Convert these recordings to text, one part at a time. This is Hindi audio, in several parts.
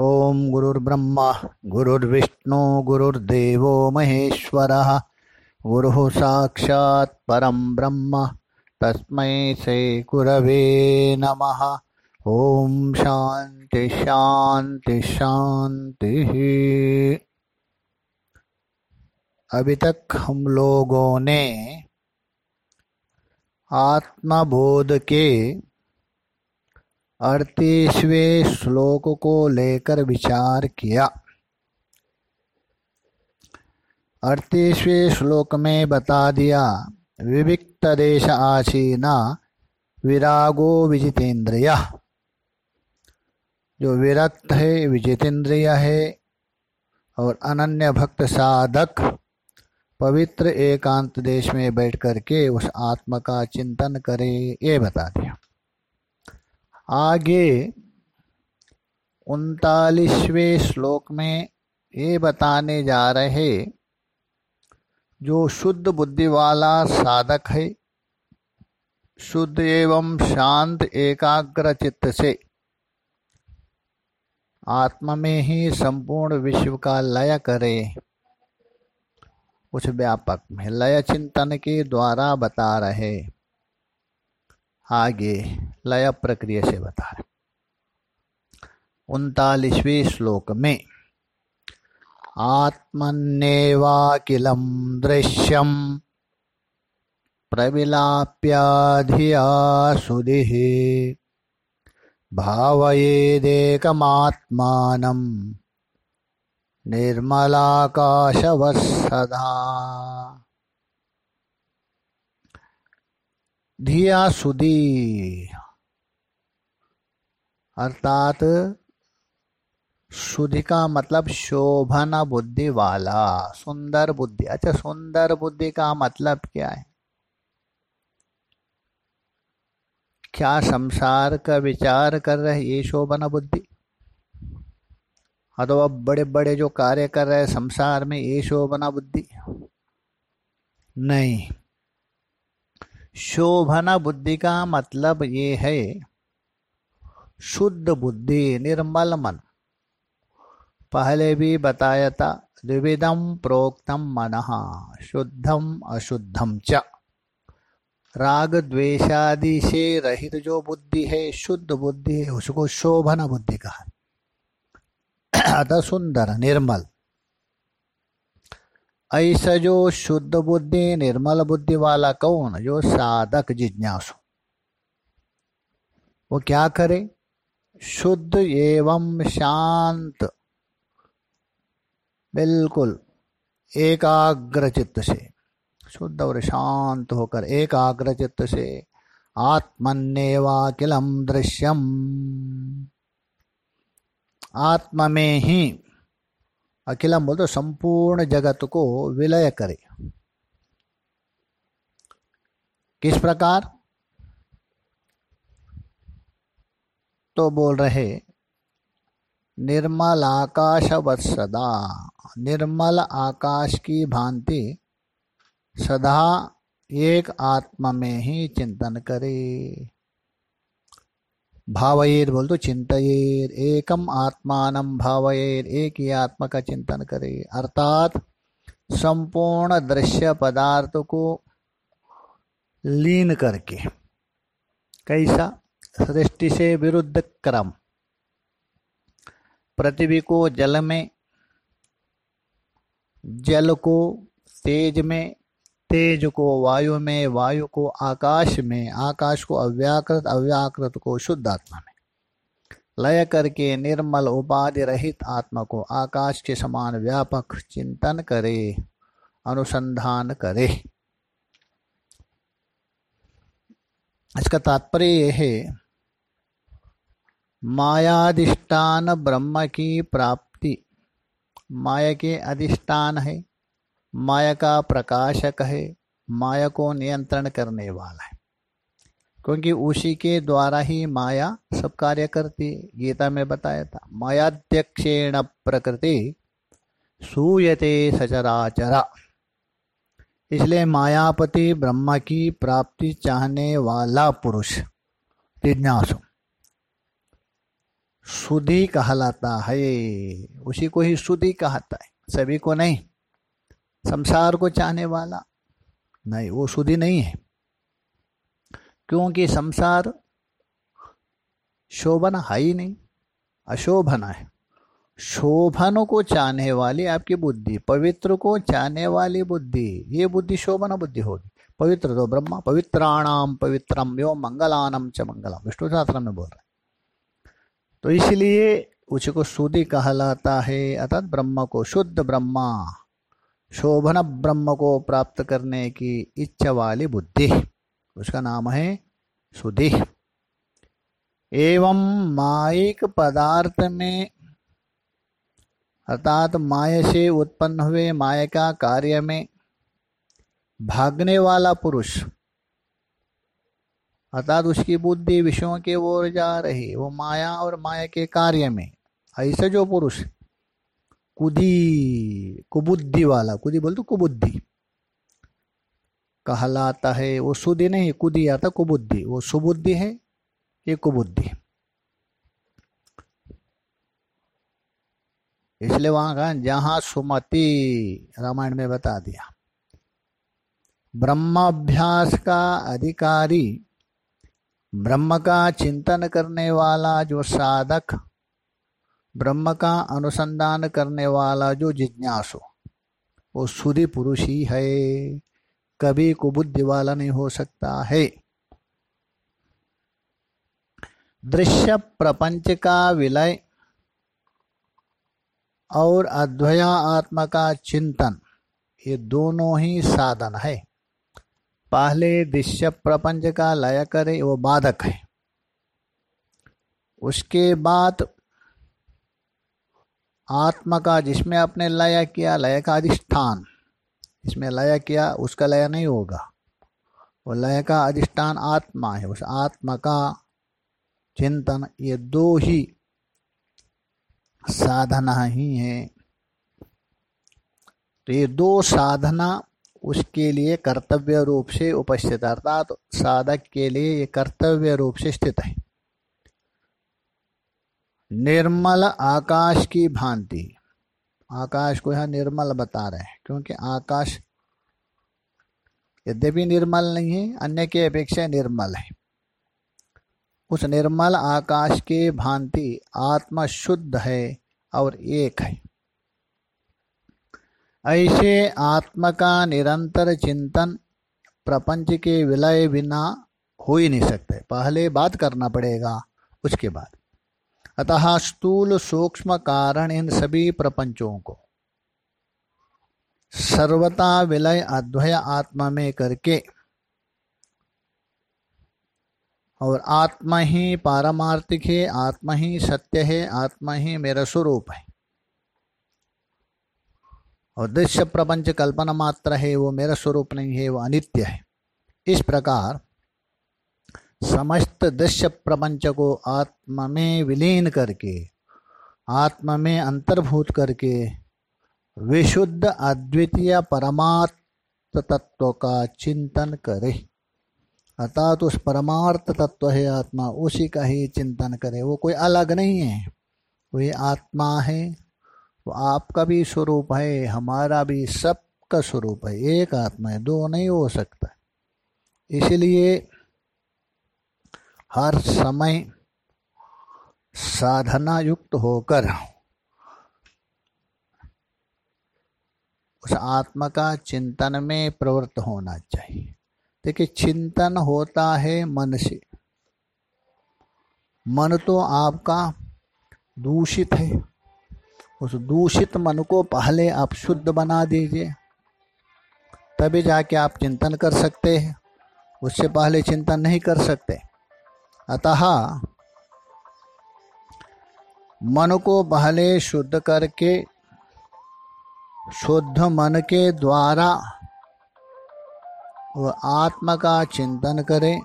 ॐ गुरुर्ब्रह्मा, गुरुर्विष्णु, गुरुर्देवो महेश्वरः। गुरुः साक्षात् परं ब्रह्म, तस्मै श्रीगुरवे नमः। ॐ शान्ति शान्ति, शान्तिः। अभी तक हम लोगों ने आत्मबोध के अड़तीसवें श्लोक को लेकर विचार किया। अड़तीसवें श्लोक में बता दिया, विविक्त देश आसीना विरागो विजितेंद्रिय। जो विरक्त है, विजितेंद्रिय है, और अनन्य भक्त साधक, पवित्र एकांत देश में बैठ करके उस आत्मा का चिंतन करे, ये बता दिया। आगे उनतालीसवें श्लोक में ये बताने जा रहे, जो शुद्ध बुद्धि वाला साधक है, शुद्ध एवं शांत एकाग्र चित्त से, आत्मा में ही संपूर्ण विश्व का लय करे। उस व्यापक में लय चिंतन के द्वारा बता रहे। आगे लय प्रक्रिया से बता रहे उनतालीसवें श्लोक में आत्मन्नेवाकिलं दृश्यं प्रविलाप्याधिया सुधिः भावयेदेकमात्मानं निर्मलाकाशवत्सदा। धिया सुधी अर्थात शुद्धि का मतलब शोभन बुद्धि वाला, सुंदर बुद्धि। अच्छा सुंदर बुद्धि का मतलब क्या है? क्या संसार का विचार कर रहे ये शोभन बुद्धि? अथवा बड़े बड़े जो कार्य कर रहे संसार में ये शोभना बुद्धि? नहीं। शोभना बुद्धि का मतलब ये है शुद्ध बुद्धि निर्मल मन पहले भी बताया था द्विविधम प्रोक्तम मन शुद्धम अशुद्धम च। राग द्वेषादि से रहित जो बुद्धि है, शुद्ध बुद्धि है, उसको शोभन बुद्धि कहा। अतः सुंदर, निर्मल। ऐसा जो शुद्ध बुद्धि, निर्मल बुद्धि वाला कौन? जो साधक जिज्ञासु। वो क्या करे? शुद्ध एवं शांत। बिल्कुल एकाग्र चित्त से। शुद्ध और शांत होकर एकाग्र चित्त से आत्मन्यवाकिलम दृश्यम। आत्मा में ही अखिलम बोल तो संपूर्ण जगत को विलय करे। किस प्रकार? तो बोल रहे, निर्मल आकाश सदा, निर्मल आकाश की भांति सदा एक आत्मा में ही चिंतन करे। भावयेर बोल तो चिंतयेर, एकम आत्मान भावयेर, एक ही आत्मा का चिंतन करे। अर्थात संपूर्ण दृश्य पदार्थ को लीन करके, कैसा? सृष्टि से विरुद्ध क्रम। पृथ्वी को जल में, जल को तेज में, तेज को वायु में, वायु को आकाश में, आकाश को अव्याकृत अव्याकृत को शुद्ध आत्मा में। लय करके निर्मल उपाधि रहित आत्मा को आकाश के समान व्यापक चिंतन करे, अनुसंधान करे। इसका तात्पर्य यह है मायाधिष्ठान ब्रह्म की प्राप्ति। माया के अधिष्ठान है, माया का प्रकाशक है, माया को नियंत्रण करने वाला है। क्योंकि उसी के द्वारा ही माया सब कार्य करती गीता में बताया था, मायाध्यक्षेण प्रकृति सूयते सचराचरा। इसलिए मायापति ब्रह्म की प्राप्ति चाहने वाला पुरुष, जिज्ञासु। सुधी कहलाता है। उसी को ही सुधी कहता है। सभी को नहीं। संसार को चाहने वाला नहीं, वो सुधी नहीं है। क्योंकि संसार शोभन है ही नहीं, अशोभन है। शोभन को चाहने वाली आपकी बुद्धि, पवित्र को चाहने वाली बुद्धि, ये बुद्धि शोभन बुद्धि होगी। पवित्र तो ब्रह्मा पवित्राणाम पवित्रम यो मंगलानम च मंगलम विष्णु शास्त्र में बोल रहे तो इसलिए उसको शुद्धि कहलाता है अर्थात ब्रह्म को शुद्ध ब्रह्मा। शोभन ब्रह्म को प्राप्त करने की इच्छा वाली बुद्धि। उसका नाम है सुधि एवं माइक पदार्थ में, अर्थात माया से उत्पन्न हुए माया का कार्य में भागने वाला पुरुष अर्थात उसकी बुद्धि विषयों के ओर जा रही, वो माया और माया के कार्य में। ऐसे जो पुरुष, कुदी, कुबुद्धि वाला, कुदी बोल तो कुबुद्धि। कहलाता है, वो सुधि नहीं, कुदी आता कुबुद्धि। वो सुबुद्धि है ये कुबुद्धि? इसलिए वहाँ कहा, जहाँ सुमति, रामायण में बता दिया। ब्रह्माभ्यास का अधिकारी ब्रह्म का चिंतन करने वाला जो साधक, ब्रह्म का अनुसंधान करने वाला जो जिज्ञासु, वो सुधी पुरुष ही है। कभी कुबुद्धि वाला नहीं हो सकता है। दृश्य प्रपंच का विलय और अद्वया आत्मा का चिंतन, ये दोनों ही साधन है। पहले दृश्य प्रपंच का लय करे, वो बाधक है। उसके बाद आत्मा का, जिसमें आपने लय किया, लय का अधिष्ठान। जिसमें लय किया, उसका लय नहीं होगा। वो लय का अधिष्ठान आत्मा है। उस आत्मा का चिंतन ये दो ही साधना ही है। तो ये दो साधना उसके लिए कर्तव्य रूप से उपस्थित, अर्थात साधक के लिए ये कर्तव्य रूप से स्थित है। निर्मल आकाश की भांति। आकाश को यहाँ निर्मल बता रहे हैं, क्योंकि आकाश यद्यपि निर्मल नहीं है, अन्य के अपेक्षा निर्मल है। उस निर्मल आकाश के भांति आत्मा शुद्ध है और एक है। ऐसे आत्मा का निरंतर चिंतन प्रपंच के विलय बिना हो ही नहीं सकते। पहले बात करना पड़ेगा, उसके बाद। अतः स्थूल सूक्ष्म कारण इन सभी प्रपंचों को सर्वता विलय अद्वय आत्मा में करके और आत्मा ही पारमार्थिक है, आत्मा ही सत्य है, आत्मा ही मेरा स्वरूप है। और दृश्य प्रपंच कल्पना मात्र है वो मेरा स्वरूप नहीं है वो अनित्य है इस प्रकार समस्त दृश्य प्रपंच को आत्मा में विलीन करके आत्मा में अंतर्भूत करके, विशुद्ध अद्वितीय परमार्थ तत्व का चिंतन करे। अर्थात उस परमार्थ तत्व है आत्मा, उसी का ही चिंतन करे। वो कोई अलग नहीं है। वही आत्मा है वो आपका भी स्वरूप है, हमारा भी सबका स्वरूप है, एक आत्मा है, दो नहीं हो सकता। इसलिए हर समय साधना युक्त होकर उस आत्मा का चिंतन में प्रवृत्त होना चाहिए। देखिए, चिंतन होता है मन से। मन तो आपका दूषित है। उस दूषित मन को पहले आप शुद्ध बना दीजिए। तभी जाके आप चिंतन कर सकते हैं। उससे पहले चिंतन नहीं कर सकते। अतः मन को पहले शुद्ध करके, शुद्ध मन के द्वारा वह आत्मा का चिंतन करें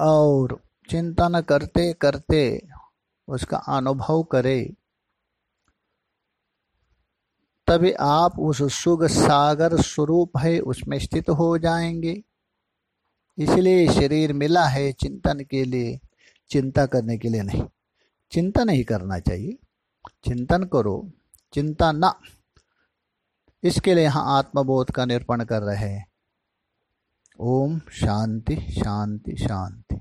और चिंतन करते करते उसका अनुभव करे। तभी आप उस सुख सागर स्वरूप है, उसमें स्थित हो जाएँगे। इसलिए शरीर मिला है चिंतन के लिए। चिंता करने के लिए नहीं। चिंता नहीं करना चाहिए। चिंतन करो। चिंता ना। इसके लिए यहाँ आत्मबोध का निरूपण कर रहे हैं। ओम शांति शांति शांति।